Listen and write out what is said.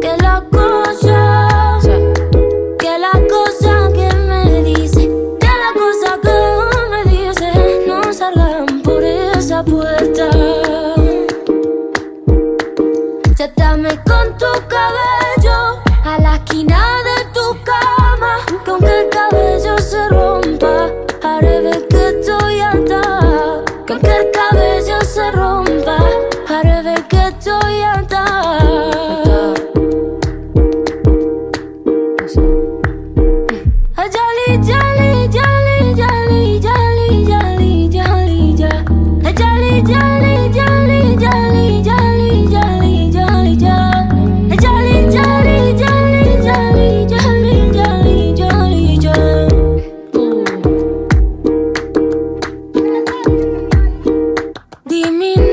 Que las cosas Que las cosas que me dicen Que las cosas que me dice, No salgan por esa puerta. Sétame con tu cabello A la esquina de tu cama Con que el cabello se rompe you mean